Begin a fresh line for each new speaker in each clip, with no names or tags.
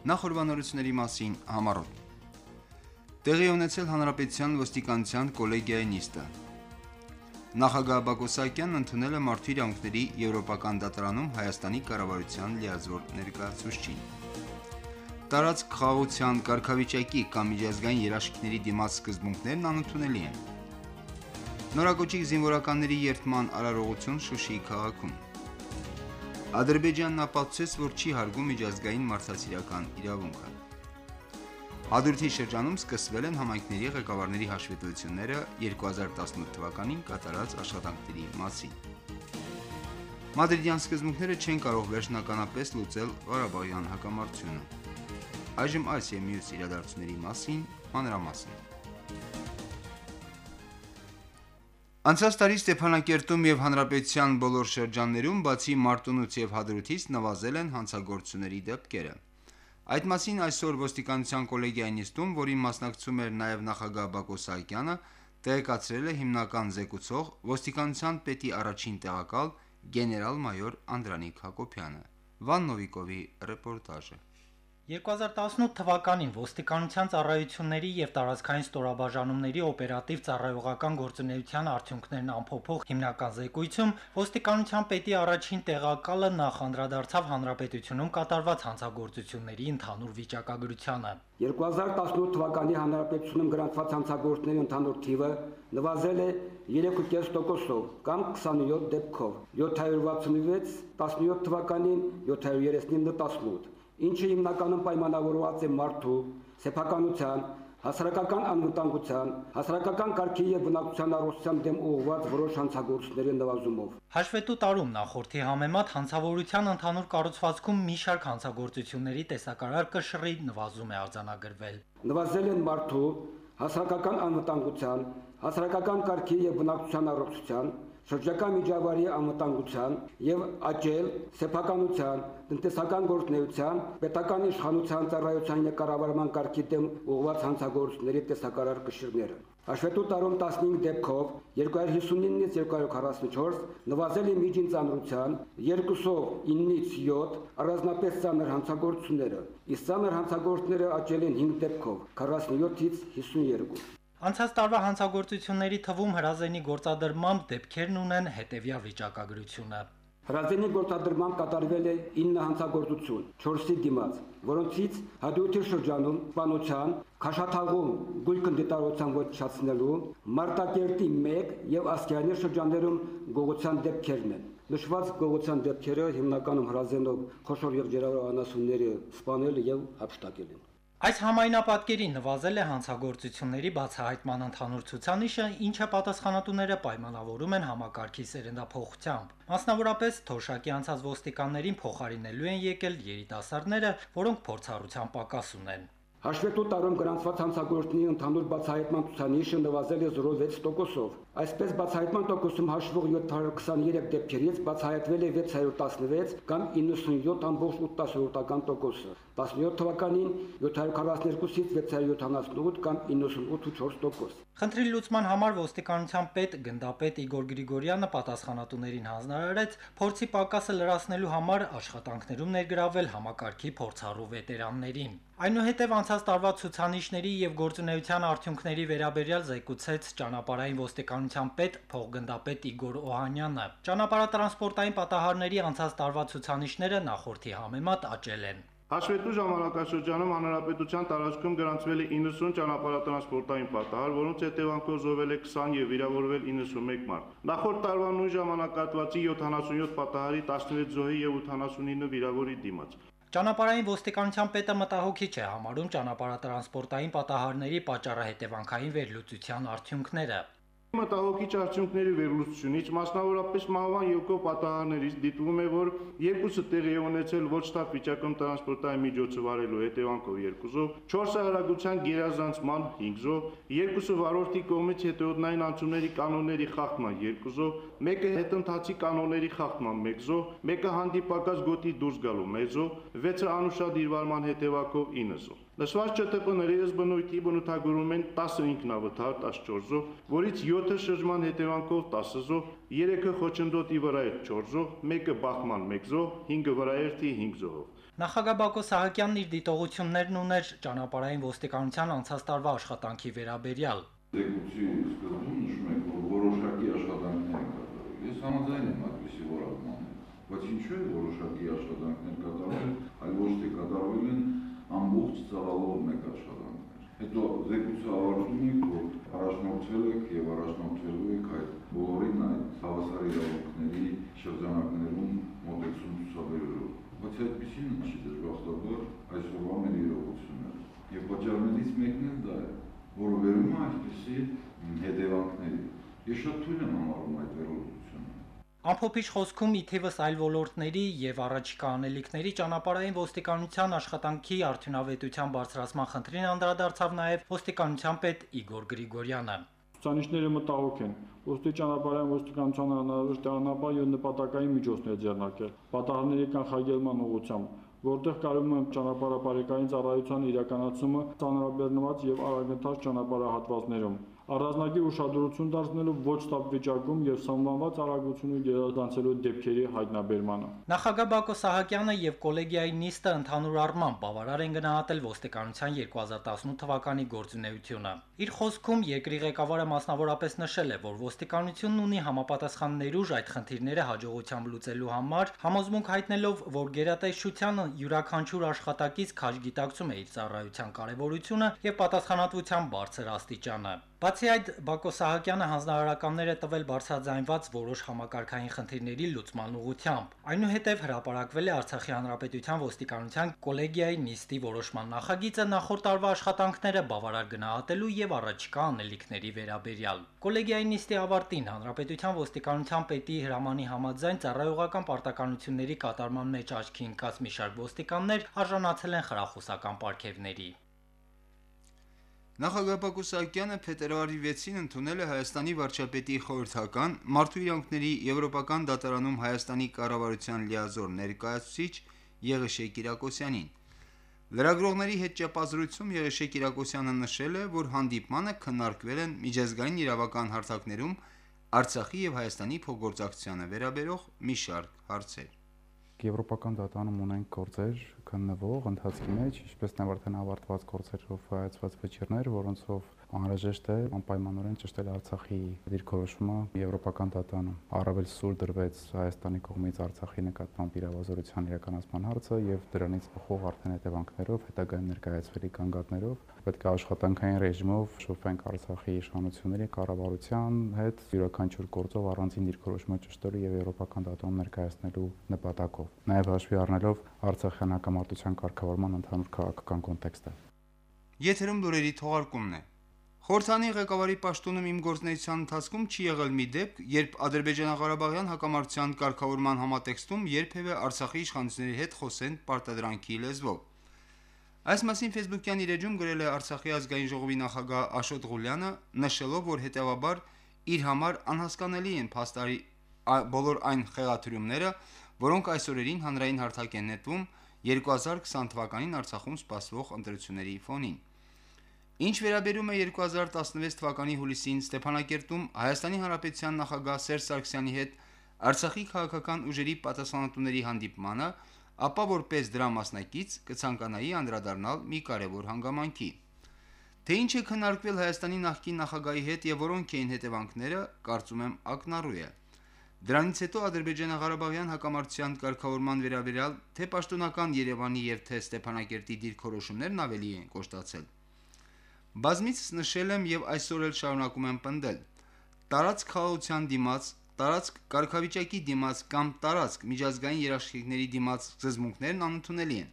Նախորbanությունների մասին համառոտ։ Տեղի ունեցել Հանրապետության ոստիկանության կոլեգիայի նիստը։ Նախագահ Բակո Սահակյանն ընդունել է Մարդու իրավունքների եվրոպական դատարանում Հայաստանի կառավարության լիազոր ներկայացուցչին։ Տարածք խաղաղության կարգավիճակի կամ միջազգային երաշխիքների դիմաց սկզբունքներն անընդունելի են։ Նորակոչիկ զինվորականների երթման արարողություն Շուշիի քաղաքում։ Ադրբեջանն ապացուցեց, որ չի հարգում միջազգային մարդասիրական իրավունքը։ Հադրութի շրջանում սկսվել են համայնքների ղեկավարների հաշվետվությունները 2018 թվականին կատարած աշխատանքների մասին։ Մադրիդյան սկզբունքները չեն կարող վերջնականապես լուծել Ղարաբաղյան հակամարտությունը։ Այժմ այս եւ մյուս իրադարձությունների մասին մանրամասն։ Անցած տարի Ստեփանակերտում եւ Հանրապետության բոլոր շրջաններում, բացի Մարտունուց եւ Հադրութից, նվազել են հանցագործությունների դեպքերը։ Այդ մասին այսօր ոստիկանության կոլեգիայի նիստում, որին մասնակցում էր նաեւ նախագահ Բակո Սահակյանը, տեղեկացրել է հիմնական զեկուցող ոստիկանության պետի առաջին տեղակալ գեներալ-մայոր Անդրանիկ Հակոբյանը։ Վան Նովիկովի ռեպորտաժը
2018 թվականին ոստիկանության ծառայությունների եւ տարածքային ստորաբաժանումների օպերատիվ ծառայողական գործունեության արդյունքներն ամփոփող հիմնական զեկույցում ոստիկանության պետի առաջին տեղակալը նախ անդրադարձավ հանրապետությունում կատարված հանցագործությունների ընդհանուր վիճակագրությանը։
2018 թվականի հանրապետությունում գրանցված հանցագործների ընդհանուր թիվը նվազել է 3.5%-ով կամ 27 դեպքով 766 17 թվականին 739 18 ինչը հիմնականում պայմանավորված է մարդու, սեփականության, հասարակական անվտանգության, հասարակական կարգի եւ բնակչության առողջության դեմ ուղղված որոշ հանցագործությունների նվազումով։
Հաշվետու տարում նախորդի համեմատ հանցավորության ընդհանուր կառուցվածքում մի շարք հանցագործությունների տեսակարար կշռի նվազում է արձանագրվել։
Նվազել են մարդու, հասարակական անվտանգության, հասարակական կարգի եւ բնակչության առողջության, շրջակա միջավայրի անվտանգության եւ աճել սեփականության, տնտեսական գործունեության, պետական իշխանության ծառայության եւ կառավարման կարգի դեմ ուղղված հանցագործությունների տեսակարար կշիռները։ Հաշվետու տարում 15 դեպքով 259-ից 244 նվազել է միջին ծանրության 2-ով 9-ից 7 առանձնապես ծանր հանցագործությունները, իսկ ծանր հանցագործները աճել են 5 դեպքով 47-ից 52։
Անցած տարվա հանցագործությունների թվում հրազենի գործադրմամբ դեպքերն ունեն հետևյալ վիճակագրությունը։
Հրազենի գործադրմամբ կատարվել է 9 հանցագործություն 4-ի դիմաց, որոնցից հաջորդի շրջանում սպանության, քաշաթաղում գույքն դիտարության ոչնչացնելու, Մարտակերտի 1 եւ Ասկերանի շրջաններում գողության դեպքերն են։ Նշված գողության դեպքերը հիմնականում հրազենով խոշոր եւ ջերավոր անասունները սպանել եւ հապշտակել են։
Այս համայնապատկերին նվազել է հանցագործությունների բացահայտման ընդհանուր ցուցանիշը, ինչը պատասխանատուները պայմանավորում են համակարգի սերնդափոխությամբ։ Մասնավորապես թոշակի անցած ոստիկաններին փոխարինելու են եկել երիտասարդները, որոնք փորձառության պակաս ունեն։
Հաշվետու տարում գրանցված հանցագործների ընդհանուր բացահայտման ցուցանիշը նվազել է 0.6%-ով։ Այսպես բացահայտման տոկոսում հաշվող 723 դեպքերից բացահայտվել է 616 կամ 97.8%-ական տոկոսը։ 17 թվականին 742-ից 678 կամ 98.4%։
Խնդրի լուծման համար ոստիկանության պետ գնդապետ Իգոր Գրիգորյանը պատասխանատուներին հանձնարարեց փորձի պակասը լրացնելու համար աշխատանքներում ներգրավել համակարգի փորձառու վետերաններին։ Այնուհետև անցած տարվա ցուցանիշների եւ գործունեության արդյունքների վերաբերյալ զեկուցեց ճանապարհային ոստիկանության պետ փոխգնդապետ Իգոր Օհանյանը։ Ճանապարհատրանսպորտային պատահարների անցած տարվա ցուցանիշները նախորդի համեմատ աճել են։
Հաշվետու ժամանակաշրջանում հանրապետության տարածքում գրանցվել է 90 ճանապարհատրանսպորտային պատահար, որոնց հետևանքով զոհվել է 20 եւ վիրավորվել 91 մարդ։ Նախորդ տարվա նույն ժամանակահատվածի 77 պատահարի 16 զոհի եւ 89 վիրավորի դիմաց։
Ճանապարհային ոստիկանության պետը մտահոգիչ է համարում ճանապարհատրանսպորտային պատահարների պատճառահետևանքային վերլուծության արդյունքները։
Մտահոգիչ արդյունքների վերլուծությունից, մասնավորապես մահվան եկող պատահարներից դիտվում է, որ երկուսը տեղի է ունեցել ոչ շտապ վիճակում տրանսպորտային միջոցը վարելու հետևանքով երկուսով, 4 հարագության գերազանցման 5-ով, երկուսը վարորդի կողմից հետեոտնային անցումների կանոնների խախտման 2-ով, մեկը հետընթացի կանոնների խախտման 1-ով, մեկը հանդիպակաց գոտի դուրս գալու 1-ով, 6-ը անուշադիր վարման հետևանքով 9-ով։ Նշված ՃՏՊ-ների ըստ բնույթի բնութագրում են 10 ինքնավթար 14 զոհ, որից 7-ը շրջման հետևանքով 10 զոհ, 3-ը խոչընդոտի վրա էր 4 զոհ, 1-ը բախման 1 զոհ, 5-ը վրաերթի 5 զոհով։
Նախագահ Բակո Սահակյանն իր դիտողություններն ուներ ճանապարհային ոստիկանության անցած տարվա աշխատանքի վերաբերյալ։
Զեկույցի սկզբում նշում եք, որ որոշակի աշխատանքներ են կատարվել։ Ես համաձայն եմ այդպիսի որակման, բայց ինչու է որոշակի աշխատանքներ կատարվել, այլ ոչ թե կատարվել են ամբողջ ծավալով մեկ աշխատանքներ։ Հետո զեկույցը ավարտում եք, որ առաջնորդվել եք եւ առաջնորդվելու եք այդ բոլորին այդ հավասար իրավունքների շրջանակներում մոտեցում ցուցաբերելով բայց այդպեսին չի դժբախտաբար այսօրվա մեր իրողությունները։ Եվ պատճառներից մեկն էլ դա է, որը վերում է այսպեսի հետևանքների։ Ես շատ թույլ եմ համարում այդ վերլուծությունը։
Ամփոփիչ խոսքում ի թիվս այլ ոլորտների եւ առաջիկա անելիքների ճանապարհային ոստիկանության աշխատանքի արդյունավետության բարձրացման խնդրին անդրադարձավ նաեւ ոստիկանության պետ Իգոր Գրիգորյանը։
Ցուցանիշները մտահոգ են։ Ոստի ճանապարհային ոստիկանության հնարավոր ճանապարհ եւ նպատակային միջոցներ ձեռնարկել պատահարների կանխարգելման ուղղությամբ, որտեղ կարում է ճանապարհապարեկային ծառայության իրականացումը ծանրաբեռնված եւ արագընթաց ճանապարհահատվածներում առանձնակի ուշադրություն դարձնելով ոչ ստապ վիճակում եւ սահմանված արագությունը գերազանցելու դեպքերի հայտնաբերմանը։
Նախագահ Բակո Սահակյանը եւ կոլեգիայի նիստը ընդհանուր առմամբ բավարար են գնահատել ոստիկանության 2018 թվականի գործունեությունը։ Իր խոսքում երկրի ղեկավարը մասնավորապես նշել է, որ ոստիկանությունն ունի համապատասխան ներուժ այդ խնդիրները հաջողությամբ լուծելու համար, համոզմունք հայտնելով, որ գերատեսչությանը յուրաքանչյուր աշխատակից քաջ գիտակցում է իր ծառայության կարևորությունը եւ պատասխանատվության բարձր աստիճանը։ Բացի այդ, Բակո Սահակյանը հանձնարարականներ է տվել բարձրաձայնված որոշ համակարգային խնդիրների լուծման ուղղությամբ։ Այնուհետև հրապարակվել է Արցախի Հանրապետության ոստիկանության կոլեգիայի նիստի որոշման նախագիծը նախորդ տարվա աշխատանքները բավարար գնահատելու եւ առաջիկա անելիքների վերաբերյալ։ Կոլեգիայի նիստի ավարտին Հանրապետության ոստիկանության պետի հրամանի համաձայն ծառայողական պարտականությունների կատարման մեջ աչքի ընկած մի շարք ոստիկաններ արժանացել են խրախուսական պարգևների։
Նախագահ Բակո Սահակյանը փետրվարի 6-ին ընդունել է Հայաստանի վարչապետի խորհրդական մարդու իրավունքների եվրոպական դատարանում Հայաստանի կառավարության լիազոր ներկայացուցիչ Եղիշե Կիրակոսյանին։ Լրագրողների հետ ճապազրույցում Եղիշե Կիրակոսյանը նշել է, որ հանդիպմանը քննարկվել են միջազգային իրավական հարթակներում Արցախի եւ Հայաստանի փոխգործակցությանը վերաբերող մի շարք հարցեր։
Եվրոպական դատարանում ունենք գործեր քննվող ընթացքի մեջ, ինչպես նաև արդեն ավարտված գործերով հայացված վճիրներ, որոնցով անհրաժեշտ է անպայմանորեն ճշտել Արցախի դիրքորոշումը Եվրոպական դատարանում։ Առավել սուր դրվեց Հայաստանի կողմից Արցախի նկատմամբ իրավազորության իրականացման հարցը եւ դրանից բխող արդեն հետևանքներով հետագայում ներկայացվելի կանգատներով պետք է աշխատանքային ռեժիմով շփվենք Արցախի իշխանությունների կառավարության հետ յուրաքանչյուր գործով առանձին դիրքորոշումը ճշտելու եւ Եվրոպական դատարանում ներկայացնելու նպատակով։ Նաեւ հաշվի առնելով Արցախյան հակամարտության կարգավորման ընդհանուր քաղաքական կոնտեքստը։
Եթերում լուրերի թողարկումն է։ Խորհրդանի ղեկավարի պաշտոնում իմ գործնեության ընթացքում չի եղել մի դեպք, երբ Ադրբեջանա-Ղարաբաղյան հակամարտության կարգավորման համատեքստում երբևէ Արցախի իշխանությունների հետ խոսեն պարտադրանքի լեզվով։ Այս մասին Facebook-յան իր էջում գրել է Արցախի ազգային ժողովի նախագահ Աշոտ Ղուլյանը, նշելով, որ հետևաբար իր համար անհասկանալի են փաստարի բոլոր այն խեղաթյուրումները, որոնք այսօրերին հանրային հարթակ են նետվում 2020 թվականին Արցախում սպասվող ընտրությունների ֆոնին։ Ինչ վերաբերում է 2016 թվականի հուլիսին Ստեփանակերտում Հայաստանի Հանրապետության նախագահ Սերժ Սարգսյանի հետ Արցախի քաղաքական ուժերի պատասխանատուների հանդիպմանը, ապա որպես դրա մասնակից կցանկանայի անդրադառնալ մի կարևոր հանգամանքի։ Թե ինչ է քննարկվել Հայաստանի նախկին նախագահի հետ եւ որոնք էին հետևանքները, կարծում եմ ակնառու է։ Դրանից հետո Ադրբեջանա-Ղարաբաղյան հակամարտության կարգավորման վերաբերյալ թե պաշտոնական Երևանի եւ թե Ստեփանակերտի դիրքորոշումներն ավելի են կոշտացել։ Բազմից նշել եմ եւ այսօր էլ շարունակում եմ պնդել. տարածք խաղաղության դիմաց, տարածք կարգավիճակի դիմաց կամ տարածք միջազգային երաշխիքների դիմաց զզմունքներն անընդունելի են։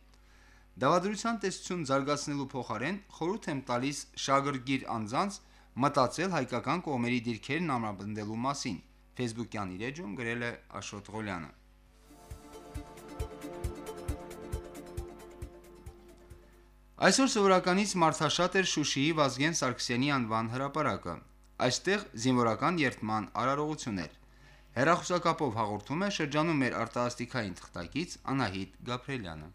Դավադրության տեսություն զարգացնելու փոխարեն խորհուրդ եմ տալիս շագրգիր անձանց մտածել հայկական կողմերի դիրքերն ամրապնդելու մասին։ Facebook-յան իր էջում գրել է Աշոտ Ղոլյանը։ Այսօր սովորականից մարդաշատ էր Շուշիի Վազգեն Սարգսյանի անվան հրապարակը։ Այստեղ զինվորական երթման արարողություն էր։ Հերախոսակապով հաղորդում է շրջանում մեր արտասթիկային թղթակից Անահիտ Գաբրելյանը։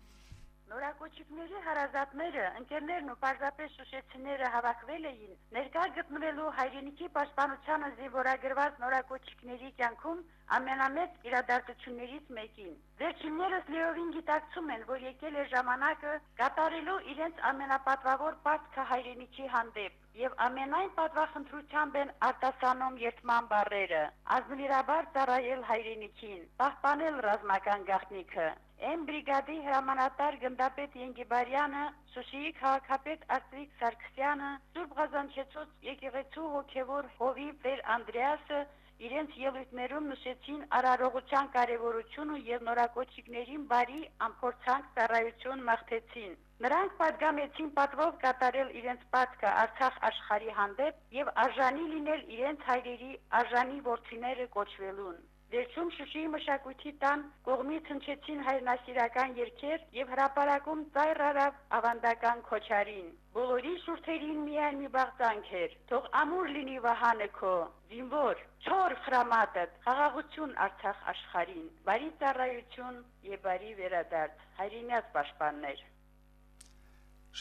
Նորակոչիկների հարազատները, ընկերներն ու պարզապես շուշեցիները հավաքվել էին ներկա գտնվելու հայրենիքի պաշտպանությանը զինվորագրված նորակոչիկների կյանքում ամենամեծ իրադարձություններից մեկին։ Վերջիններս լիովին գիտակցում են, որ եկել է ժամանակը կատարելու իրենց ամենապատվավոր պարտքը հայրենիքի հանդեպ եւ ամենայն պատվախնդրությամբ են արտասանում երթման բարերը ազնվիրաբար ծառայել հայրենիքին պահպանել ռազմական գաղտնիքը Էմ բրիգադի հրամանատար գնդապետ Ենգիբարյանը, Շուշիի քաղաքապետ Արծվիկ Սարգսյանը, Սուրբ Ղազանչեցոց եկեղեցու հոգևոր Հովիվ Տեր Անդրեասը իրենց ելույթներում նշեցին արարողության կարևորությունը եւ նորակոչիկներին բարի ամփորձանք ծառայություն մաղթեցին։ Նրանք պատգամեցին պատվով կատարել իրենց պատկը Արցախ աշխարհի հանդեպ եւ արժանի լինել իրենց հայրերի արժանի ворցիները կոչվելուն։ Վերջում Շուշիի մշակույթի տան կողմից հնչեցին հայրենասիրական երգեր եւ հրապարակում ծայր արավ ավանդական քոչարին։ Բոլորի շուրթերին միայն մի բաղձանք էր. թող ամուր լինի վահանը քո, զինվոր, չոր խրամատը, խաղաղություն Արցախ աշխարհին, բարի ծառայություն եւ բարի վերադարձ, հայրենյաց պաշտպաններ։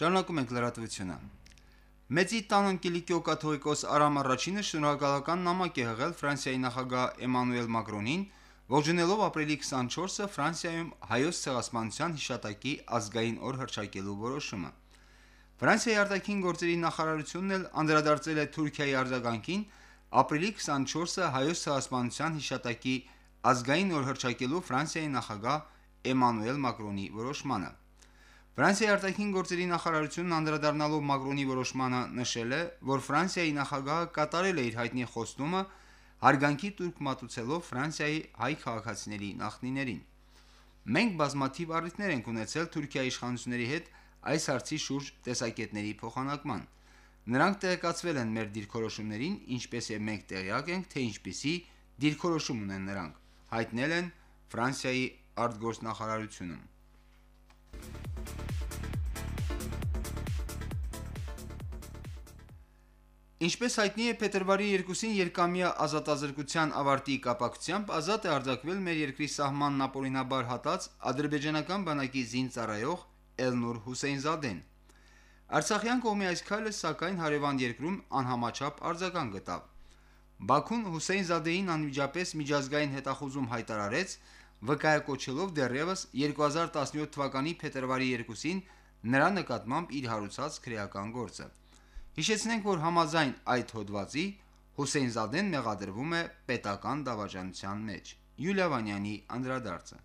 Շարունակում ենք լրատվությունը։ Մեծի տան Անկիլիկիո կաթողիկոս Արամ առաջինը շնորհակալական նամակ է հղել Ֆրանսիայի նախագահ Էմանուել Մակրոնին, ողջունելով ապրիլի 24-ը Ֆրանսիայում հայոց ցեղասպանության հիշատակի ազգային օր հռչակելու որոշումը։ Ֆրանսիայի արտաքին գործերի նախարարությունն էլ անդրադարձել է Թուրքիայի արձագանքին ապրիլի 24-ը հայոց ցեղասպանության հիշատակի ազգային օր հռչակելու Ֆրանսիայի նախագահ Էմանուել Մակրոնի որոշմանը։ Ֆրանսիայի արտաքին գործերի նախարարությունն անդրադառնալով Մակրոնի որոշմանը նշել է, որ Ֆրանսիայի նախագահը կատարել է իր հայտնի խոստումը հարգանքի տուրք մատուցելով Ֆրանսիայի հայ քաղաքացիների նախնիներին։ Մենք բազմաթիվ առիթներ ենք ունեցել Թուրքիայի իշխանությունների հետ այս հարցի շուրջ տեսակետների փոխանակման։ Նրանք տեղեկացվել են մեր դիրքորոշումներին, ինչպես եւ մենք տեղյակ ենք, թե ինչպիսի դիրքորոշում ունեն նրանք, հայտնել են Ֆրանսիայի արտգործնախարարությունում։ Ինչպես հայտնի է, փետրվարի 2-ին երկամյա ազատազրկության ավարտի կապակցությամբ ազատ է արձակվել մեր երկրի սահմանն ապօրինաբար հատած ադրբեջանական բանակի զինծառայող Էլնուր Հուսեյնզադեն։ Արցախյան կողմի այս քայլը սակայն հարևան երկրում անհամաչափ արձագանք գտավ։ Բաքուն Հուսեյնզադեին անմիջապես միջազգային հետախուզում հայտարարեց, վկայակոչելով դեռևս 2017 թվականի փետրվարի 2-ին նրա նկատմամբ իր հարուցած քրեական գործը։ Հիշեցնենք, որ համաձայն այդ հոդվածի Հուսեյնզադեն մեղադրվում է պետական դավաճանության մեջ։ Յուլիա Վանյանի անդրադարձը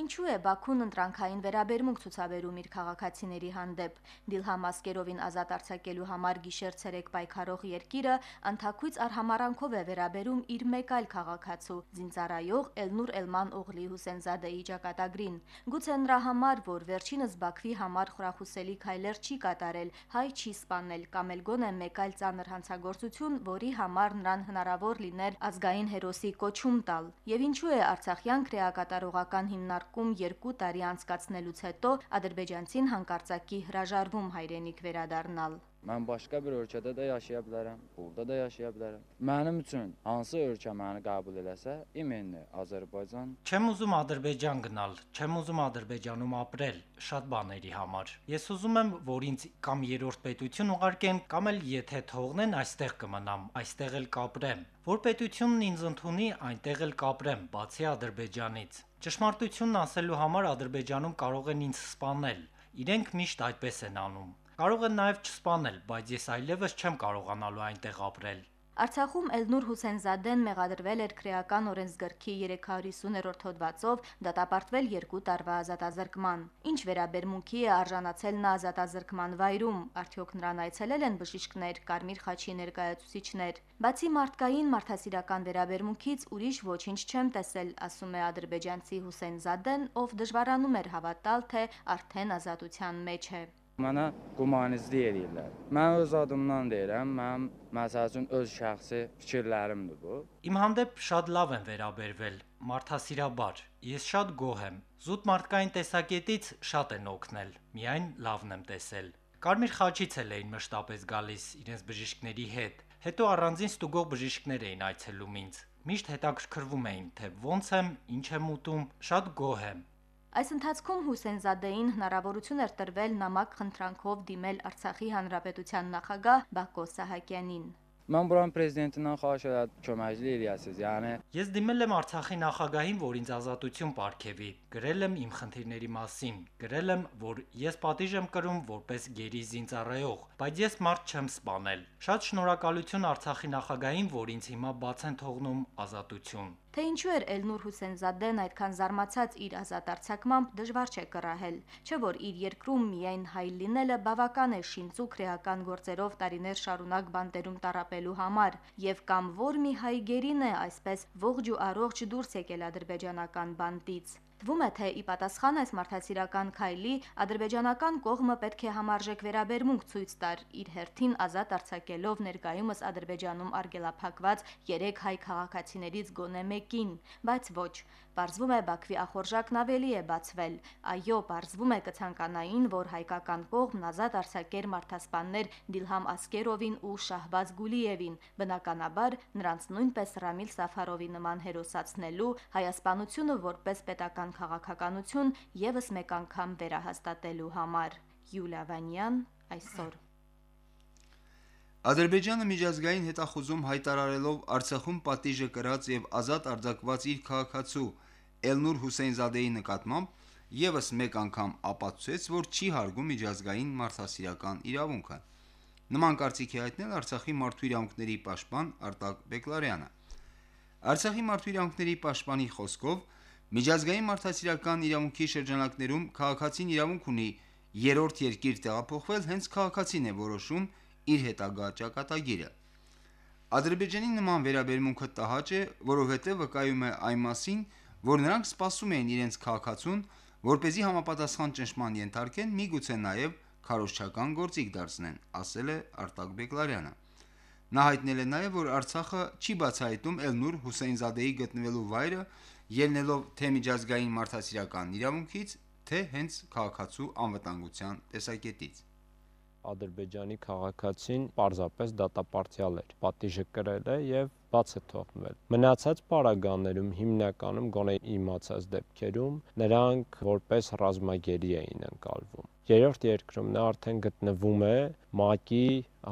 Ինչու է Բաքուն ընտրանքային վերաբերմունք ցուցաբերում իր քաղաքացիների հանդեպ։ Դիլհամ Ասկերովին ազատ արձակելու համար գիշեր-ցերեկ պայքարող երկիրը անթակույց արհամարանքով է վերաբերում իր մեկ այլ քաղաքացու՝ զինծառայող Էլնուր Էլման Օղլի Հուսենզադեի ճակատագրին։ Գուցե նրա համար, որ վերջինս Բաքվի համար խրախուսելի քայլեր չի կատարել, հայ չի սպանել կամ էլ գոնե մեկ այլ ծանր հանցագործություն, որի համար նրան հնարավոր լիներ ազգային հերոսի կոչում տալ։ Եվ ինչու է Արցախյան քրեակատարողական հիմնարկ քննարկում երկու տարի անցկացնելուց հետո ադրբեջանցին հանկարծակի հրաժարվում հայրենիք վերադառնալ։
Mən başqa bir ölkədə də yaşaya bilərəm, burada da yaşaya bilərəm. Mənim üçün hansı ölkə məni qəbul eləsə, imenli Azərbaycan.
Չեմ ուզում Ադրբեջան գնալ, չեմ ուզում Ադրբեջանում ապրել, շատ բաների համար։ Ես ուզում եմ, որ ինձ կամ երրորդ պետություն ուղարկեն, կամ էլ եթե թողնեն, այստեղ կմնամ, այստեղ էլ կապրեմ։ Որ պետությունն ինձ ընդունի, այնտեղ էլ կապրեմ, բացի Ադրբեջանից։ Ճշմարտությունն ասելու համար Ադրբեջանում կարող են ինձ սպանել։ Իրենք միշտ այդպես են անում։ Կարող են նաև չսպանել, բայց ես այլևս չեմ կարողանալու այնտեղ ապրել։
Արցախում Էլնուր Հուսենզադեն մեղադրվել էր քրեական օրենսգրքի 350-րդ հոդվածով դատապարտվել 2 տարվա ազատազրկման։ Ինչ վերաբերմունքի է արժանացել նա ազատազրկման վայրում, արդյոք նրան այցելել են բժիշկներ, Կարմիր խաչի ներկայացուցիչներ։ Բացի մարդկային մարդասիրական վերաբերմունքից ուրիշ ոչինչ չեմ տեսել, ասում է ադրբեջանցի Հուսենզադեն, ով դժվարանում էր հավատալ, թե արդեն ազատության մեջ է։
Mənə qumanizlik eləyirlər. Mən öz adımdan deyirəm, mənim məsəl üçün öz şəxsi fikirlərimdir bu.
Իմ հանդեպ շատ լավ են վերաբերվել, մարդասիրաբար։ Ես շատ գոհ եմ։ Զուտ մարդկային տեսակետից շատ են օգնել։ Միայն լավն եմ տեսել։ Կարմիր խաչից էլ էին մշտապես գալիս իրենց բժիշկների հետ։ Հետո առանձին ստուգող բժիշկներ էին այցելում ինձ։ Միշտ հետաքրքրվում էին, թե ոնց եմ, ինչ եմ ուտում, շատ գոհ եմ։
Այս ընթացքում Հուսենզադեին հնարավորություն էր տրվել նամակ խնդրանքով դիմել Արցախի հանրապետության նախագահ Բակո Սահակյանին։
Mən buranın prezidentindən xahiş elədim köməklik eləyəsiz. Yəni
Ես դիմել եմ Արցախի նախագահին, որ ինձ ազատություն ապարգևի։ Գրել եմ իմ խնդիրների մասին։ Գրել եմ, որ ես պատիժ եմ կրում որպես գերի զինծառայող, բայց ես մարդ չեմ սպանել։ Շատ շնորհակալություն Արցախի նախագահին, որ ինձ հիմա բաց են թողնում ազատություն։
Թե ինչու էր Էլնուր Հուսենզադեն այդքան զարմացած իր ազատ արձակմամբ դժվար չէ կռահել, չէ որ իր երկրում միայն հայ լինելը բավական է շինծու քրեական գործերով տարիներ շարունակ բանտերում տարապելու համար, եւ կամ որ մի հայ գերին է այսպես ողջ ու առողջ դուրս եկել ադրբեջանական բանտից։ Թվում է, թե ի պատասխան այս մարդասիրական քայլի ադրբեջանական կողմը պետք է համարժեք վերաբերմունք ցույց տար իր հերթին ազատ արձակելով ներկայումս Ադրբեջանում արգելափակված 3 հայ քաղաքացիներից գոնե մեկին, բայց ոչ, Պարզվում է Բաքվի ախորժակն ավելի է բացվել։ Այո, պարզվում է կցանկանային, որ հայկական կողմն ազատ արձակեր մարդասպաններ Դիլհամ Ասկերովին ու Շահբազ Գուլիևին, բնականաբար նրանց նույնպես Ռամիլ Սաֆարովի նման հերոսացնելու հայասպանությունը որպես պետական քաղաքականություն եւս մեկ անգամ վերահաստատելու համար։ Յուլիա Վանյան այսօր
Ադրբեջանը միջազգային հետախուզում հայտարարելով Արցախում պատիժը կրած եւ ազատ արձակված իր քաղաքացու Էլնուր Հուսեյնզադեի նկատմամբ եւս մեկ անգամ ապացուցեց, որ չի հարգում միջազգային մարդասիրական իրավունքը։ Նման կարծիք է հայտնել Արցախի մարդու իրավունքների պաշտպան Արտակ Բեկլարյանը։ Արցախի մարդու իրավունքների պաշտպանի խոսքով միջազգային մարդասիրական իրավունքի շրջանակներում քաղաքացին իրավունք ունի երրորդ երկիր տեղափոխվել, հենց քաղաքացին է որոշում իր հետագա ճակատագիրը։ Ադրբեջանի նման վերաբերմունքը տհաճ է, որովհետև վկայում է այն մասին, որ նրանք սպասում էին իրենց քաղաքացուն, որ เป զի համապատասխան ճնշման ենթարկեն, միգուցե նաև քարոշչական գործիք դարձնեն, ասել է Արտակ Բեկլարյանը։ Նա հայտնել է նաև, որ Արցախը չի բացահայտում Էլնուր Հուսեյնզադեի գտնվելու վայրը, ելնելով թե միջազգային մարդասիրական իրավունքից, թե հենց քաղաքացու անվտանգության տեսակետից։
Ադրբեջանի քաղաքացին պարզապես դատապարտյալ էր, պատիժը կրել է եւ բաց է թողնվել։ Մնացած պարագաներում հիմնականում գոնե իմացած դեպքերում նրանք որպես ռազմագերի էին ընկալվում։ Երրորդ երկրում նա արդեն գտնվում է ՄԱԿ-ի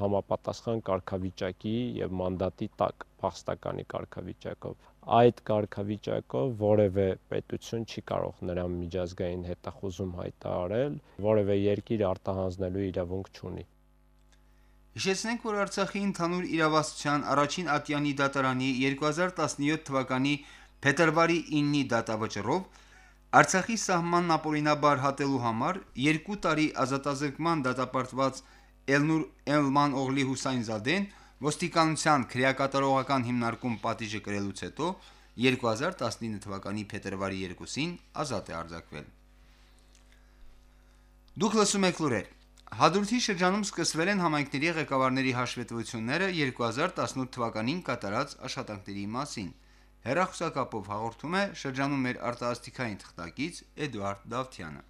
համապատասխան կարգավիճակի եւ մանդատի տակ, փախստականի կարգավիճակով այդ կարգավիճակով որևէ պետություն չի կարող նրան միջազգային հետախուզում հայտարարել, որևէ երկիր արտահանձնելու իրավունք չունի։
Հիշեցնենք, որ Արցախի ընդհանուր իրավասության առաջին ատյանի դատարանի 2017 թվականի փետրվարի 9-ի դատավճռով Արցախի սահմանն ապօրինաբար հատելու համար 2 տարի ազատազրկման դատապարտված Էլնուր Էլման Օղլի Հուսայնզադեն ոստիկանության քրեակատարողական հիմնարկում պատիժը կրելուց հետո 2019 թվականի փետրվարի 2-ին ազատ է արձակվել։ Դուք լսում եք լուրեր։ Հադրութի շրջանում սկսվել են համայնքների ղեկավարների հաշվետվությունները 2018 թվականին կատարած աշխատանքների մասին։ Հերախոսակապով հաղորդում է շրջանում մեր արտասթիկային թղթակից Էդուարդ Դավթյանը։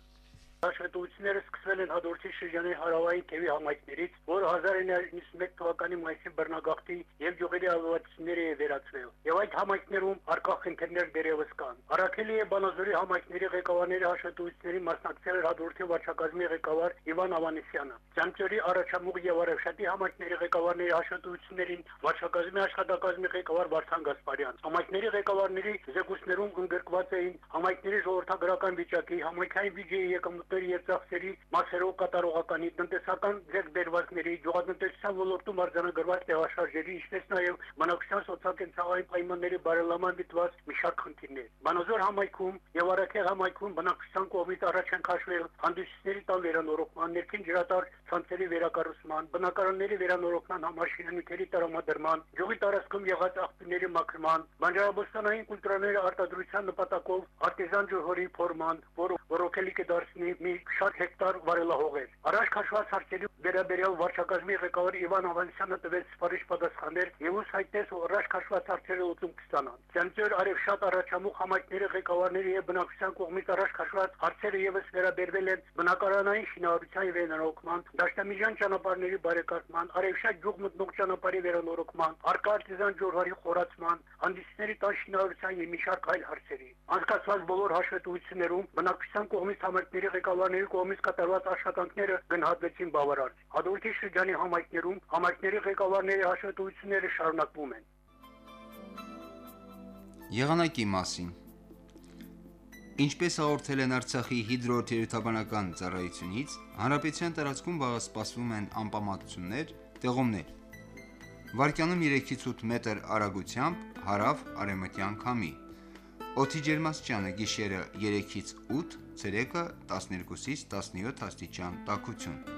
Հաշվետվությունները սկսվել են Հադրութի շրջանի հարավային թևի համայնքներից, որը 1991 թվականի մայիսի բռնագաղթի եւ յուղերի ավելացումների է վերացվել։ Եվ այդ համայնքներում արկա խնդիրներ դերևս կան։ Արաքելի է Բանազորի համայնքների ղեկավարների հաշվետվությունների մասնակցել էր Հադրութի վարչակազմի ղեկավար Իվան Ավանեսյանը։ Ճանճերի առաջամուղ եւ Արևշատի համայնքների ղեկավարների հաշվետվություններին վարչակազմի աշխատակազմի ղեկավար Վարդան Գասպարյան։ Համայնքների ղեկավարների զեկույցներում ընդգրկված էին համայնքների ժողովրդագրական վիճակի, համայնքային բյուջեի եկամուտ եւ ծախսերի մասերով կատարողականի տնտեսական ձեռքբերվածների, գյուղատնտեսության ոլորտում արձանագրված տեղաշարժերի, ինչպես նաեւ բնակչության սոցիալ-կենցաղային պայմանների բարելաման դիտված մի շարք խնդիրներ։ Բանազոր համայնքում եւ Արաքեղ համայնքում բնակչության կողմից առաջ են քաշվել հանդիսների տան վերանորոգման, ներքին ջրատար ցանցերի վերակառուցման, բնակարանների վերանորոգման համար շինանյութերի տրամադրման, ջողի տարածքում եղած աղբյուրների մաքրման, բանջարաբոստանային կուլտուրաների արտադրության նպատակով արտեզան ջոհորի ֆորման, որը ռոքելի կդարձնի մի շատ հեկտար վարելահողեր։ Առաջ քաշված հարցերի վերաբերյալ վարչակազմի ղեկավար Իվան Ավանեսյանը տվեց սպարիչ պատասխաններ եւ ուս հայտնեց որ առաջ քաշված հարցերը լուծում կստանան։ Ցանցեր արև շատ առաջամուխ համայնքների ղեկավարների եւ բնակչության կողմից առաջ քաշված հարցերը եւս վերաբերվել են բնակարանային շինարարության եւ վերանորոգման, դաշտամիջան ճանապարհների բարեկարգման, արևշատ գյուղ մտնող ճանապարհի վերանորոգման, արկա արտիզան ջորհարի խորացման, հանդիսների տան շինարարության եւ մի շարք այլ հարցերի։ Անցկացված բոլոր հաշվետվություններում բնակչության կողմից համայնքների ղեկավարների կողմից կատարված աշխատանքները գնահատվեցին բավարար։ Հադորտի շրջանի համայնքներում համայնքների ղեկավարների հաշվետվությունները շարունակվում են։
Եղանակի մասին Ինչպես հաղորդել են Արցախի հիդրոթերապևտաբանական ծառայությունից, հանրապետության տարածքում վաղը սպասվում են անպամատություններ, տեղումներ։ Վարկյանում 3-ից 8 մետր արագությամբ հարավ արևմտյան քամի։ Օդի ջերմաստիճանը գիշերը 3-ից 8, ցերեկը 12-ից 17 աստիճան տաքություն։